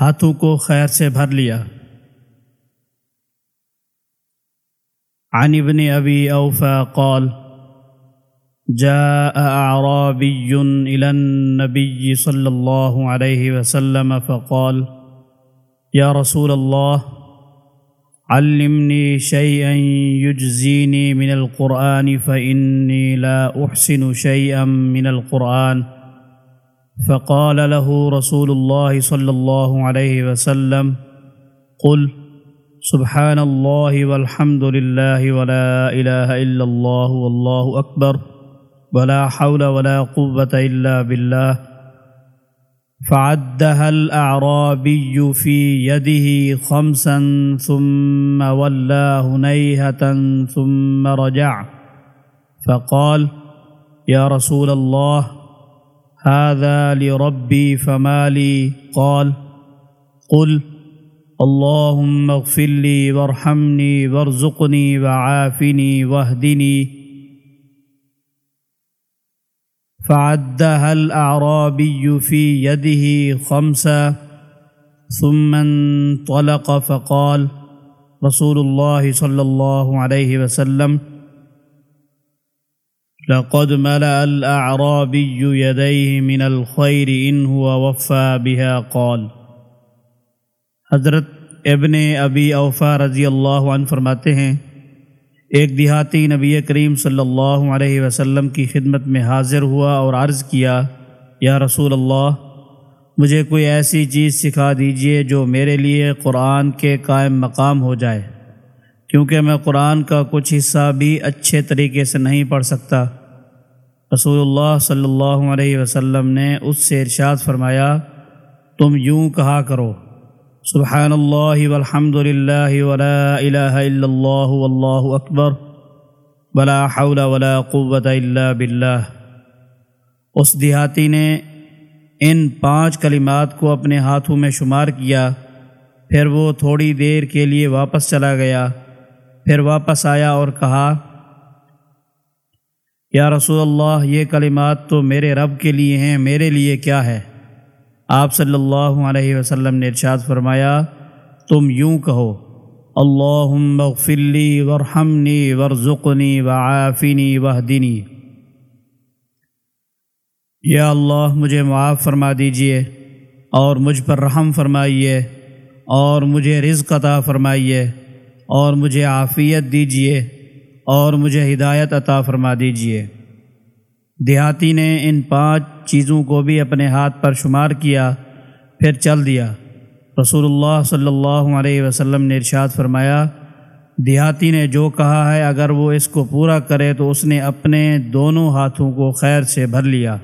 ہاتھوں کو خیر سے بھر لیا عن ابن ابی اوفا قال جاء اعرابي إلى النبي صلى الله عليه وسلم فقال يا رسول الله علمني شيئا يجزيني من القرآن فإني لا أحسن شيئا من القرآن فقال له رسول الله صلى الله عليه وسلم قل سبحان الله والحمد لله ولا إله إلا الله والله أكبر ولا حول ولا قوة إلا بالله. فعدها الأعرابي في يده خمسا ثم ولى هنيهة ثم رجع فقال يا رسول الله هذا لربي فما لي. قال قل اللهم اغفر لي وارحمني وارزقني وعافني واهدني. فعدها الأعرابي في يده خمسا ثم انطلق فقال رسول الله صلى الله عليه وسلم لقد ملأ الأعرابي يديه من الخير إن هو وفى بها قال. حضرت ابن ابی اوفا رضی اللہ عنہ فرماتے ہیں، ایک دیہاتی نبی کریم صلی اللہ علیہ وسلم کی خدمت میں حاضر ہوا اور عرض کیا، یا رسول اللہ، مجھے کوئی ایسی چیز سکھا دیجیے جو میرے لیے قرآن کے قائم مقام ہو جائے، کیونکہ میں قرآن کا کچھ حصہ بھی اچھے طریقے سے نہیں پڑھ سکتا۔ رسول اللہ صلی اللہ علیہ وسلم نے اس سے ارشاد فرمایا، تم یوں کہا کرو، سبحان اللہ والحمد للہ ولا الہ الا اللہ واللہ اکبر، ولا حول ولا قوت الا باللہ۔ اس دیہاتی نے ان پانچ کلمات کو اپنے ہاتھوں میں شمار کیا، پھر وہ تھوڑی دیر کے لیے واپس چلا گیا، پھر واپس آیا اور کہا یا رسول اللہ، یہ کلمات تو میرے رب کے لیے ہیں، میرے لیے کیا ہے؟ آپ صلی اللہ علیہ وسلم نے ارشاد فرمایا، تم یوں کہو اللہ فلی ورحمنی ورژنی وعافنی وحدنی یا اللہ، مجھے معاف فرما دیجیے، اور مجھ پر رحم فرمائیے، اور مجھے رزق عطا فرمائیے، اور مجھے عافیت دیجیے۔ اور مجھے ہدایت عطا فرما دیجیے۔ دیہاتی نے ان پانچ چیزوں کو بھی اپنے ہاتھ پر شمار کیا، پھر چل دیا۔ رسول اللہ صلی اللہ علیہ وسلم نے ارشاد فرمایا، دیہاتی نے جو کہا ہے، اگر وہ اس کو پورا کرے تو اس نے اپنے دونوں ہاتھوں کو خیر سے بھر لیا۔